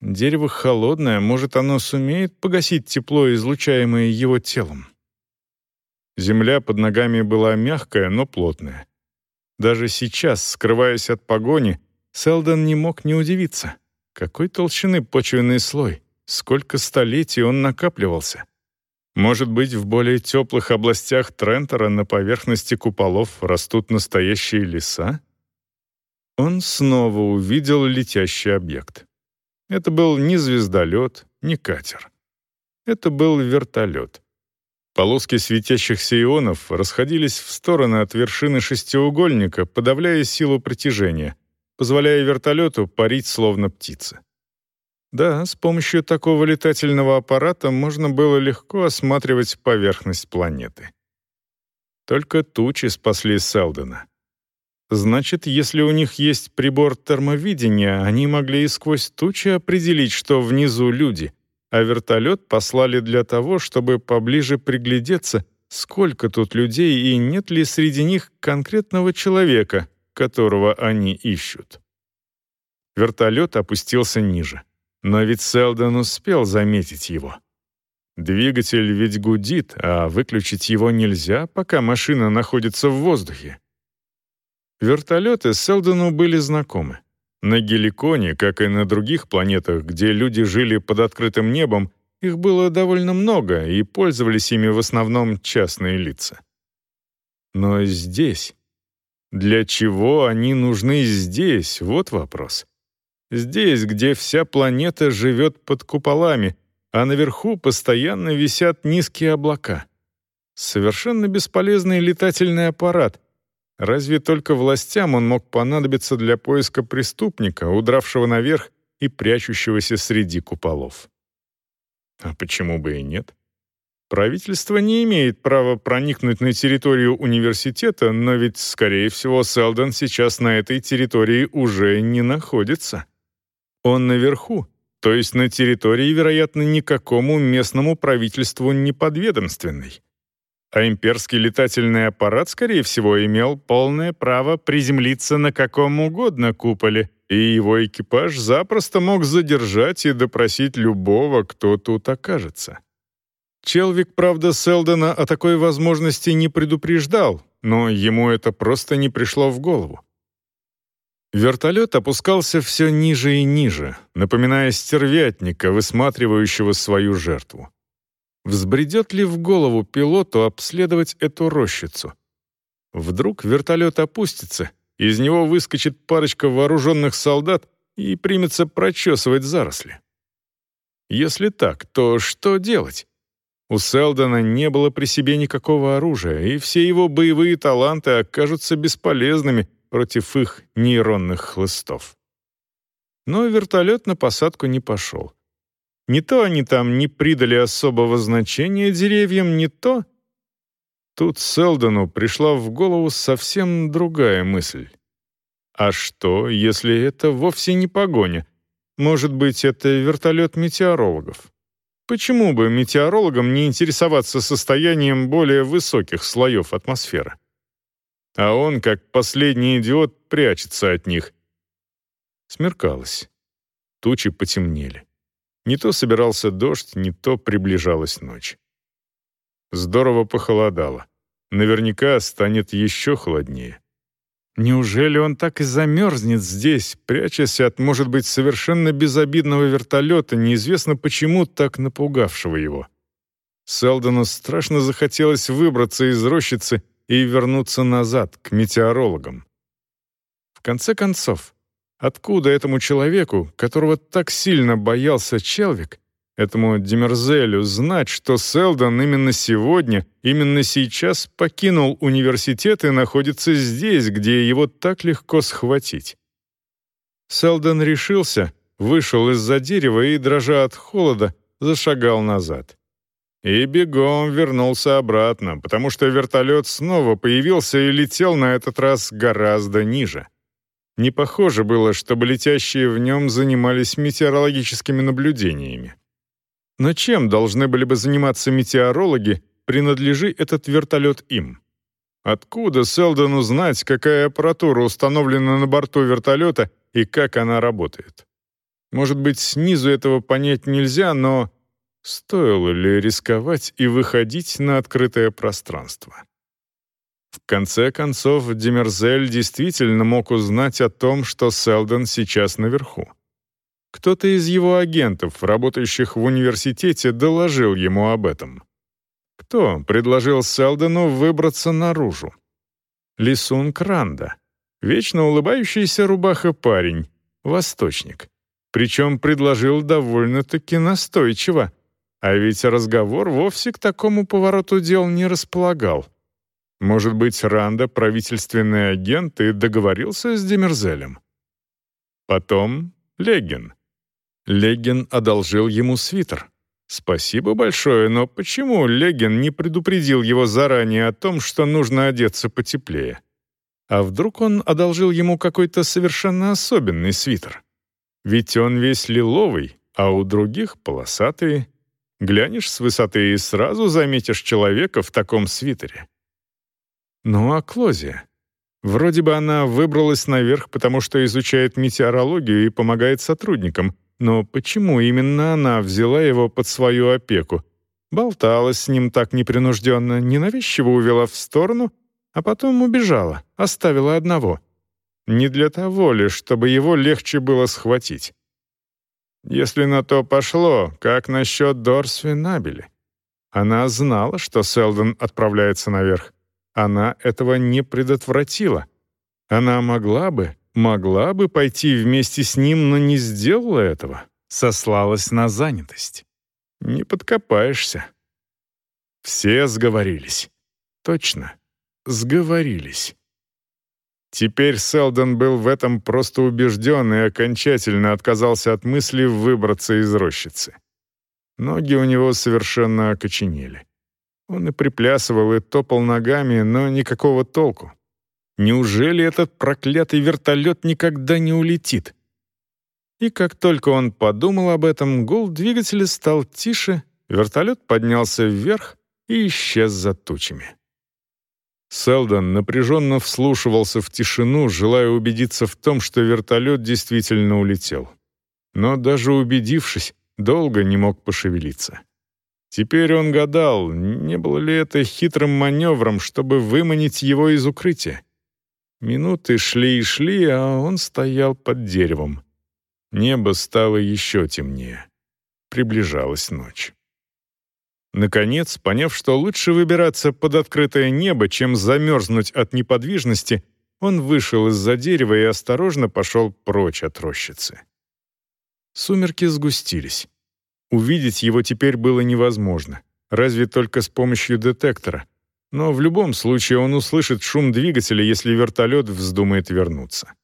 Дерево холодное, может, оно сумеет погасить тепло, излучаемое его телом. Земля под ногами была мягкая, но плотная. Даже сейчас, скрываясь от погони, Селдон не мог не удивиться. Какой толщины почвенный слой, сколько столетий он накапливался. Может быть, в более теплых областях Трентера на поверхности куполов растут настоящие леса? Он снова увидел летящий объект. Это был не звездолет, не катер. Это был вертолет. Полоски светящихся ионов расходились в стороны от вершины шестиугольника, подавляя силу притяжения, позволяя вертолету парить словно птица. Да, с помощью такого летательного аппарата можно было легко осматривать поверхность планеты. Только тучи спасли Селдена. Значит, если у них есть прибор термовидения, они могли и сквозь тучи определить, что внизу люди, а вертолет послали для того, чтобы поближе приглядеться, сколько тут людей и нет ли среди них конкретного человека, которого они ищут. Вертолет опустился ниже. Но ведь Селдон успел заметить его. Двигатель ведь гудит, а выключить его нельзя, пока машина находится в воздухе. Вертолеты Селдону были знакомы. На Геликоне, как и на других планетах, где люди жили под открытым небом, их было довольно много, и пользовались ими в основном частные лица. Но здесь... Для чего они нужны здесь? Вот вопрос. Здесь, где вся планета живет под куполами, а наверху постоянно висят низкие облака. Совершенно бесполезный летательный аппарат, Разве только властям он мог понадобиться для поиска преступника, удравшего наверх и прячущегося среди куполов. А почему бы и нет? Правительство не имеет права проникнуть на территорию университета, но ведь, скорее всего, Селдон сейчас на этой территории уже не находится. Он наверху, то есть на территории, вероятно, никакому местному правительству не подведомственной а имперский летательный аппарат, скорее всего, имел полное право приземлиться на каком угодно куполе, и его экипаж запросто мог задержать и допросить любого, кто тут окажется. Челвик, правда, Селдона о такой возможности не предупреждал, но ему это просто не пришло в голову. Вертолет опускался все ниже и ниже, напоминая стервятника, высматривающего свою жертву. Взбредет ли в голову пилоту обследовать эту рощицу? Вдруг вертолет опустится, из него выскочит парочка вооруженных солдат и примется прочесывать заросли. Если так, то что делать? У Селдона не было при себе никакого оружия, и все его боевые таланты окажутся бесполезными против их нейронных хлыстов. Но вертолет на посадку не пошел. Не то они там не придали особого значения деревьям, не то... Тут Селдону пришла в голову совсем другая мысль. А что, если это вовсе не погоня? Может быть, это вертолет метеорологов? Почему бы метеорологам не интересоваться состоянием более высоких слоев атмосферы? а он, как последний идиот, прячется от них. Смеркалось. Тучи потемнели. Не то собирался дождь, не то приближалась ночь. Здорово похолодало. Наверняка станет еще холоднее. Неужели он так и замерзнет здесь, прячась от, может быть, совершенно безобидного вертолета, неизвестно почему так напугавшего его? Селдону страшно захотелось выбраться из рощицы и вернуться назад, к метеорологам. В конце концов, откуда этому человеку, которого так сильно боялся Челвик, этому Демерзелю знать, что Селдон именно сегодня, именно сейчас покинул университет и находится здесь, где его так легко схватить. Селдон решился, вышел из-за дерева и, дрожа от холода, зашагал назад. И бегом вернулся обратно, потому что вертолет снова появился и летел на этот раз гораздо ниже. Не похоже было, чтобы летящие в нем занимались метеорологическими наблюдениями. Но чем должны были бы заниматься метеорологи, принадлежи этот вертолет им? Откуда Селдону знать, какая аппаратура установлена на борту вертолета и как она работает? Может быть, снизу этого понять нельзя, но стоило ли рисковать и выходить на открытое пространство? В конце концов, Демерзель действительно мог узнать о том, что Селдон сейчас наверху. Кто-то из его агентов, работающих в университете, доложил ему об этом. Кто предложил Селдону выбраться наружу? Лисун Кранда, вечно улыбающийся рубаха парень, восточник. Причем предложил довольно-таки настойчиво, а ведь разговор вовсе к такому повороту дел не располагал. Может быть, Ранда — правительственный агент и договорился с Демерзелем? Потом Легин — Легин одолжил ему свитер. Спасибо большое, но почему Легин не предупредил его заранее о том, что нужно одеться потеплее? А вдруг он одолжил ему какой-то совершенно особенный свитер? Ведь он весь лиловый, а у других полосатые. Глянешь с высоты и сразу заметишь человека в таком свитере. Ну а Клозия? Вроде бы она выбралась наверх, потому что изучает метеорологию и помогает сотрудникам, но почему именно она взяла его под свою опеку? Болталась с ним так непринужденно, ненавязчиво увела в сторону, а потом убежала, оставила одного. Не для того ли, чтобы его легче было схватить. Если на то пошло, как насчет Дорсви Набели? Она знала, что Селдон отправляется наверх. Она этого не предотвратила. Она могла бы, Могла бы пойти вместе с ним, но не сделала этого. Сослалась на занятость. Не подкопаешься. Все сговорились. Точно, сговорились. Теперь Селдон был в этом просто убежден и окончательно отказался от мысли выбраться из рощицы. Ноги у него совершенно окоченели. Он и приплясывал, и топал ногами, но никакого толку. Неужели этот проклятый вертолет никогда не улетит? И как только он подумал об этом, гул двигателя стал тише, вертолет поднялся вверх и исчез за тучами. Селдон напряженно вслушивался в тишину, желая убедиться в том, что вертолет действительно улетел. Но даже убедившись, долго не мог пошевелиться. Теперь он гадал, не было ли это хитрым маневром, чтобы выманить его из укрытия. Минуты шли и шли, а он стоял под деревом. Небо стало еще темнее. Приближалась ночь. Наконец, поняв, что лучше выбираться под открытое небо, чем замерзнуть от неподвижности, он вышел из-за дерева и осторожно пошел прочь от рощицы. Сумерки сгустились. Увидеть его теперь было невозможно, разве только с помощью детектора, но в любом случае он услышит шум двигателя, если вертолет вздумает вернуться.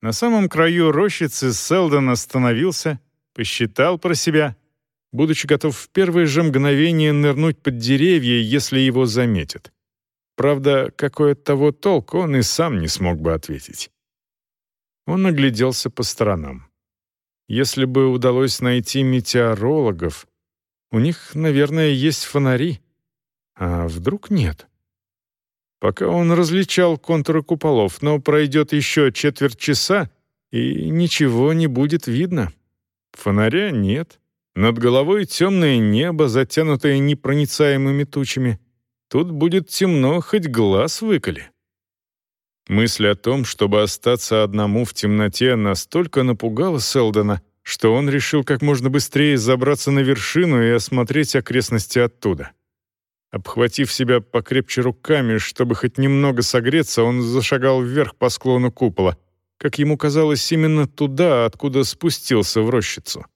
На самом краю рощицы Селдон остановился, посчитал про себя, будучи готов в первое же мгновение нырнуть под деревья, если его заметят. Правда, какой от того толк, он и сам не смог бы ответить. Он огляделся по сторонам. Если бы удалось найти метеорологов, у них, наверное, есть фонари — а вдруг нет? Пока он различал контуры куполов, но пройдет еще четверть часа, и ничего не будет видно. Фонаря нет. Над головой темное небо, затянутое непроницаемыми тучами. Тут будет темно, хоть глаз выколи. Мысль о том, чтобы остаться одному в темноте, настолько напугала Селдона, что он решил как можно быстрее забраться на вершину и осмотреть окрестности оттуда. Обхватив себя покрепче руками, чтобы хоть немного согреться, он зашагал вверх по склону купола, как ему казалось, именно туда, откуда спустился в рощицу.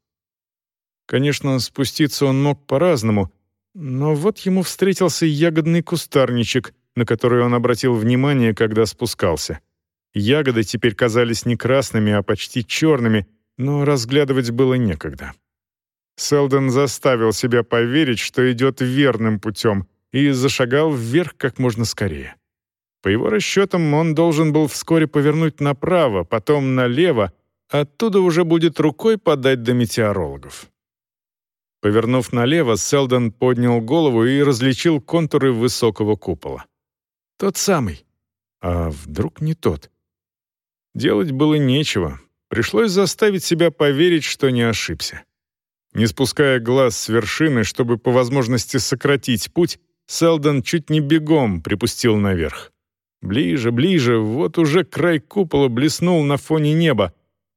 Конечно, спуститься он мог по-разному, но вот ему встретился ягодный кустарничек, на который он обратил внимание, когда спускался. Ягоды теперь казались не красными, а почти черными, но разглядывать было некогда. Селдон заставил себя поверить, что идет верным путем, и зашагал вверх как можно скорее. По его расчетам, он должен был вскоре повернуть направо, потом налево, оттуда уже будет рукой подать до метеорологов. Повернув налево, Селдон поднял голову и различил контуры высокого купола. Тот самый. А вдруг не тот? Делать было нечего. Пришлось заставить себя поверить, что не ошибся. Не спуская глаз с вершины, чтобы по возможности сократить путь, Селдон чуть не бегом припустил наверх. Ближе, ближе, вот уже край купола блеснул на фоне неба.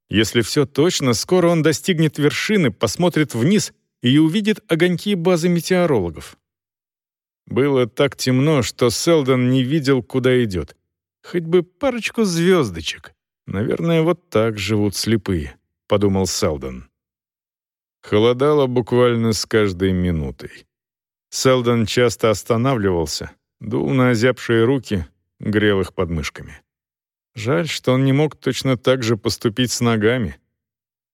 Если все точно, скоро он достигнет вершины, посмотрит вниз и увидит огоньки базы метеорологов. Было так темно, что Селдон не видел, куда идет. Хоть бы парочку звездочек. Наверное, вот так живут слепые, подумал Селдон. Холодало буквально с каждой минутой. Селдон часто останавливался, дул на озябшие руки, грел их подмышками. Жаль, что он не мог точно так же поступить с ногами.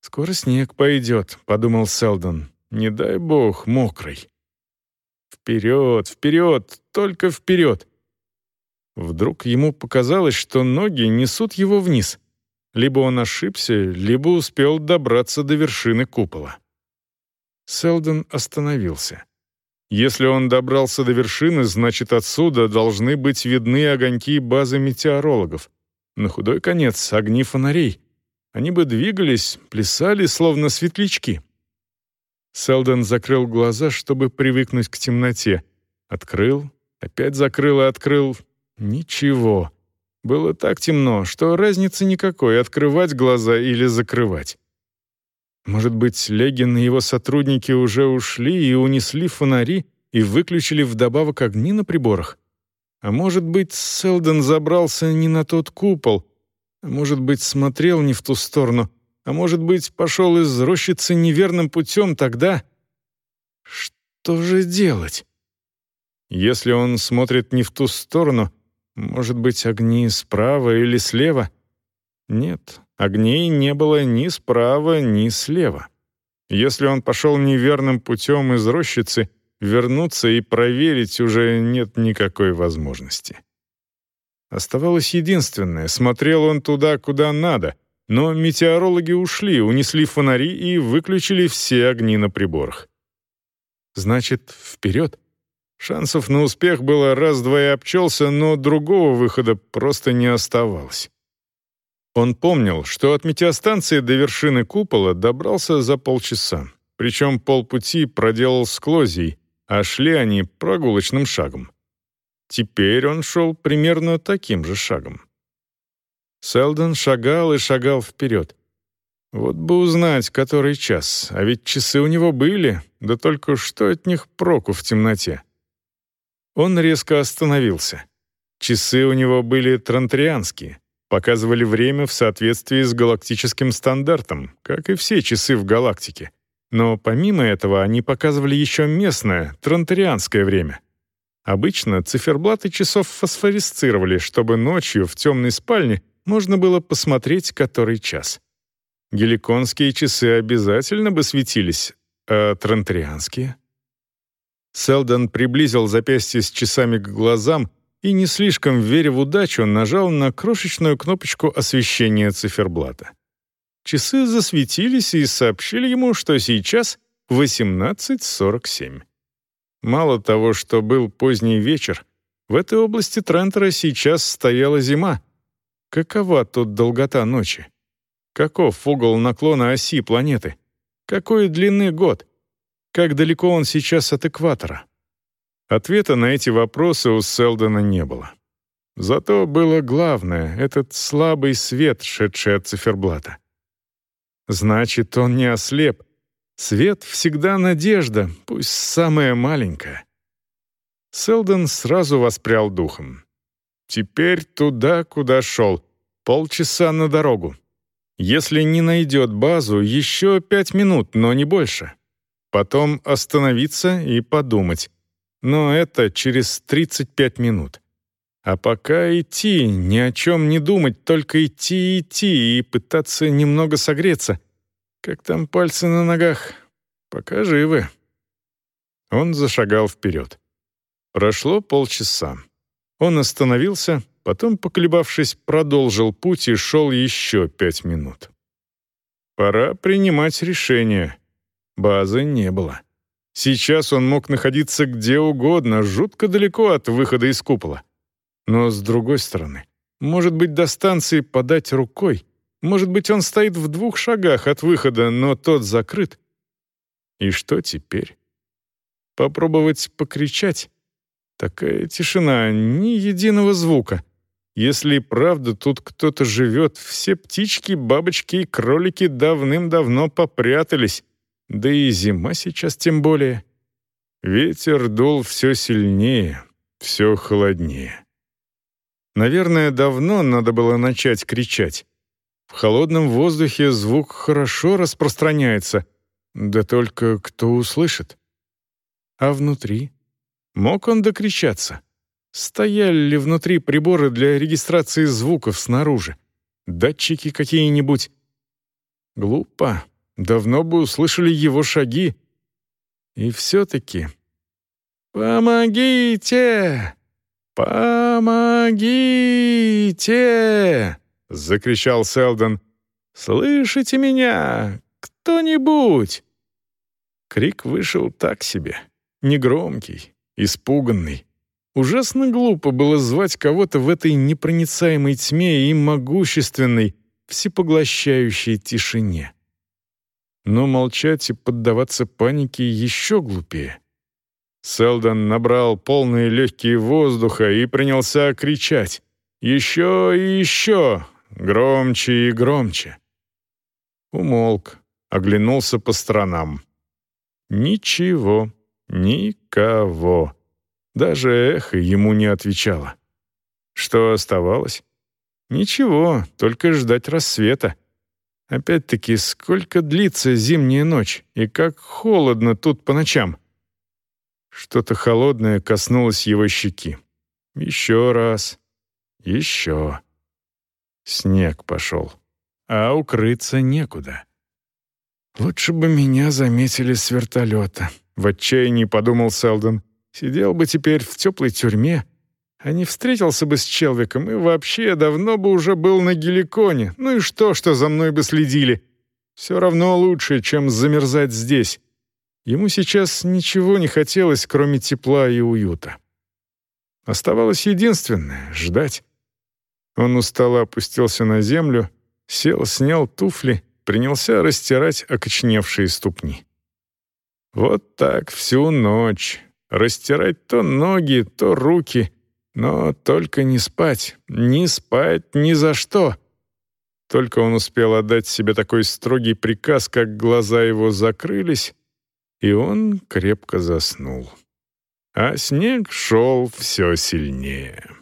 «Скоро снег пойдет», — подумал Селдон. «Не дай бог, мокрый». Вперед, вперед, только вперед! Вдруг ему показалось, что ноги несут его вниз. Либо он ошибся, либо успел добраться до вершины купола. Селдон остановился. Если он добрался до вершины, значит, отсюда должны быть видны огоньки базы метеорологов. На худой конец — огни фонарей. Они бы двигались, плясали, словно светлячки. Селдон закрыл глаза, чтобы привыкнуть к темноте. Открыл, опять закрыл и открыл. Ничего. Было так темно, что разницы никакой, открывать глаза или закрывать. Может быть, Легин и его сотрудники уже ушли и унесли фонари и выключили вдобавок огни на приборах? А может быть, Селдон забрался не на тот купол, а может быть, смотрел не в ту сторону, а может быть, пошел из рощицы неверным путем тогда... Что же делать? Если он смотрит не в ту сторону, может быть, огни справа или слева? Нет, огней не было ни справа, ни слева. Если он пошел неверным путем из рощицы, вернуться и проверить уже нет никакой возможности. Оставалось единственное — смотрел он туда, куда надо — но метеорологи ушли, унесли фонари и выключили все огни на приборах. Значит, вперед. Шансов на успех было раз-два и обчелся, но другого выхода просто не оставалось. Он помнил, что от метеостанции до вершины купола добрался за полчаса, причем полпути проделал с Клозией, а шли они прогулочным шагом. Теперь он шел примерно таким же шагом. Селдон шагал и шагал вперед. Вот бы узнать, который час, а ведь часы у него были, да только что от них проку в темноте. Он резко остановился. Часы у него были трантрианские, показывали время в соответствии с галактическим стандартом, как и все часы в галактике. Но помимо этого они показывали еще местное, трантарианское время. Обычно циферблаты часов фосфорисцировали, чтобы ночью в темной спальне можно было посмотреть, который час. Геликонские часы обязательно бы светились, а трантрианские? Селдон приблизил запястье с часами к глазам и, не слишком веря в удачу, нажал на крошечную кнопочку освещения циферблата. Часы засветились и сообщили ему, что сейчас 18.47. Мало того, что был поздний вечер, В этой области Трентера сейчас стояла зима. Какова тут долгота ночи? Каков угол наклона оси планеты? Какой длины год? Как далеко он сейчас от экватора? Ответа на эти вопросы у Селдона не было. Зато было главное — этот слабый свет, шедший от циферблата. Значит, он не ослеп. Свет всегда надежда, пусть самая маленькая. Селдон сразу воспрял духом. Теперь туда, куда шел. Полчаса на дорогу. Если не найдет базу, еще пять минут, но не больше. Потом остановиться и подумать. Но это через 35 минут. А пока идти, ни о чем не думать, только идти идти и пытаться немного согреться. Как там пальцы на ногах? Пока живы. Он зашагал вперед. Прошло полчаса. Он остановился, потом, поколебавшись, продолжил путь и шел еще пять минут. Пора принимать решение. Базы не было. Сейчас он мог находиться где угодно, жутко далеко от выхода из купола. Но с другой стороны, может быть, до станции подать рукой. Может быть, он стоит в двух шагах от выхода, но тот закрыт. И что теперь? Попробовать покричать? Такая тишина, ни единого звука. Если правда тут кто-то живет, все птички, бабочки и кролики давным-давно попрятались. Да и зима сейчас тем более. Ветер дул все сильнее, все холоднее. Наверное, давно надо было начать кричать. В холодном воздухе звук хорошо распространяется, да только кто услышит? А внутри? Мог он докричаться? Стояли ли внутри приборы для регистрации звуков снаружи? Датчики какие-нибудь? Глупо. Давно бы услышали его шаги. И все-таки... «Помогите! Помогите!» — закричал Селдон. «Слышите меня? Кто-нибудь?» Крик вышел так себе, негромкий, испуганный. Ужасно глупо было звать кого-то в этой непроницаемой тьме и могущественной, всепоглощающей тишине. Но молчать и поддаваться панике еще глупее. Селдон набрал полные легкие воздуха и принялся кричать. «Еще и еще! Громче и громче!» Умолк, оглянулся по сторонам. Ничего, никого. Даже эхо ему не отвечало. Что оставалось? Ничего, только ждать рассвета. Опять-таки, сколько длится зимняя ночь, и как холодно тут по ночам. Что-то холодное коснулось его щеки. Еще раз. Еще. Снег пошел. А укрыться некуда. «Лучше бы меня заметили с вертолета», — в отчаянии подумал Селдон. «Сидел бы теперь в теплой тюрьме, а не встретился бы с Челвиком и вообще давно бы уже был на геликоне. Ну и что, что за мной бы следили? Все равно лучше, чем замерзать здесь. Ему сейчас ничего не хотелось, кроме тепла и уюта. Оставалось единственное — ждать. Он устало опустился на землю, сел, снял туфли, принялся растирать окочневшие ступни. Вот так всю ночь. Растирать то ноги, то руки, но только не спать, не спать ни за что. Только он успел отдать себе такой строгий приказ, как глаза его закрылись, и он крепко заснул. А снег шел все сильнее.